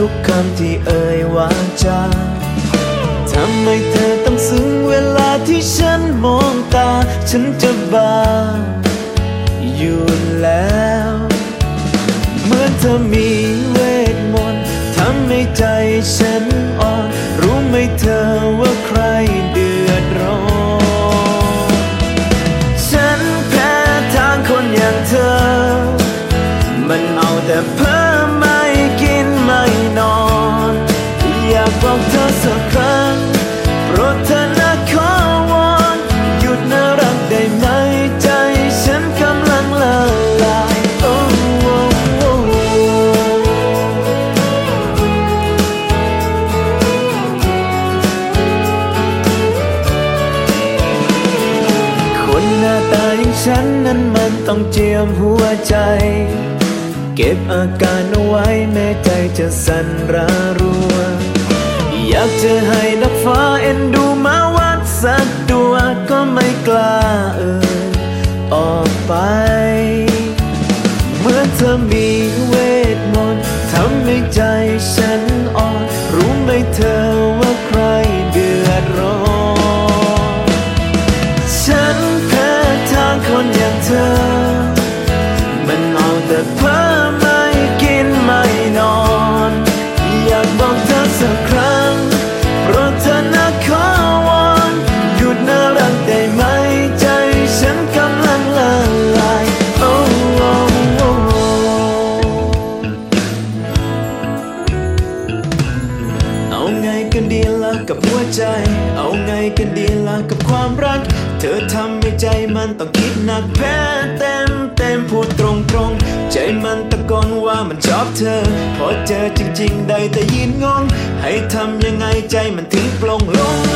ทุกคำที่เอ่ยวาจาทำไมเธอต้องซึ้งเวลาที่ฉันมองตา ฉันจะบ้าอยู่แล้ว เหมือนเธอมีเวทมนต์ทำให้ใจฉันอ่อน รู้ไหมเธอว่าใครเดือดร้อน ฉันแพ้ทางคนอย่างเธอ มันเอาแต่เพ้อ อสักครั้งโปรดเธอนะขอวอนหยุดน่ารักได้ไหมใจฉันกำลังละลายโอ้โอ้โอ้คนหน้าตาอย่างฉันนั้นมันต้องเจียมหัวใจเก็บอาการเอาไว้แม้ใจจะสั่นระรัว อยากจะให้นักฟ้าเอ็นดูมาวัดสักตัวก็ไม่กล้าเอ่ยออกไป เมื่อเธอมีเวทมนต์ทำให้ใจฉันอ่อนรู้ไหมเธอว่าใครเดือดร้อนฉันแพ้ทางคนอย่างเธอ มันเอาแต่เพ้อไม่กินไม่นอน อยากบอกเธอสักครั้ง กับหัวใจ เอาไงกันดีล่ะกับความรัก เธอทำให้ใจมันต้องคิดหนักแพ้เต็มเต็มพูดตรงตรงใจมันตะโกนว่ามันชอบเธอ พอเจอจริง ๆ ได้แต่ยินงง ให้ทำยังไงใจมันถึงปลงลง